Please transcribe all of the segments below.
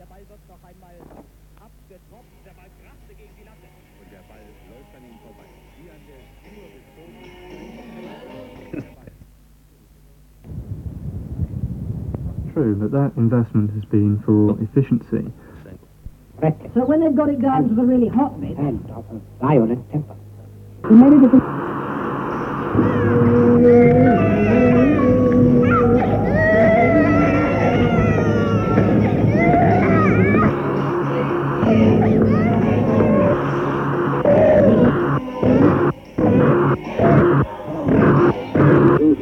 der Ball wird noch einmal abgetropft, der Ball krachte gegen die Latte. Und der Ball läuft an ihm vorbei. Wie an der Schnur gezogen. True, but that investment has been for efficiency. So when they've got it down to the really hot bit, and of a violent temper.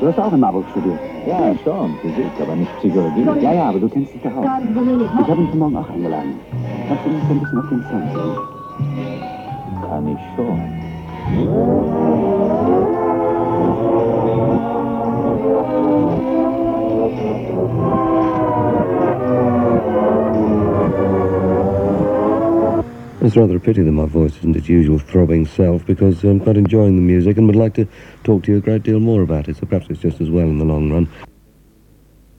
Du hast auch ein Marburg studiert. Ja, schon, Physik, aber nicht Psychologie. Ja, ja, aber du kennst dich the really Ich habe ihn für morgen auch eingeladen. Kannst du mich ein bisschen auf den Zahn ziehen? Kann ich schon. It's rather a pity that my voice isn't its usual throbbing self because I'm quite enjoying the music and would like to talk to you a great deal more about it, so perhaps it's just as well in the long run.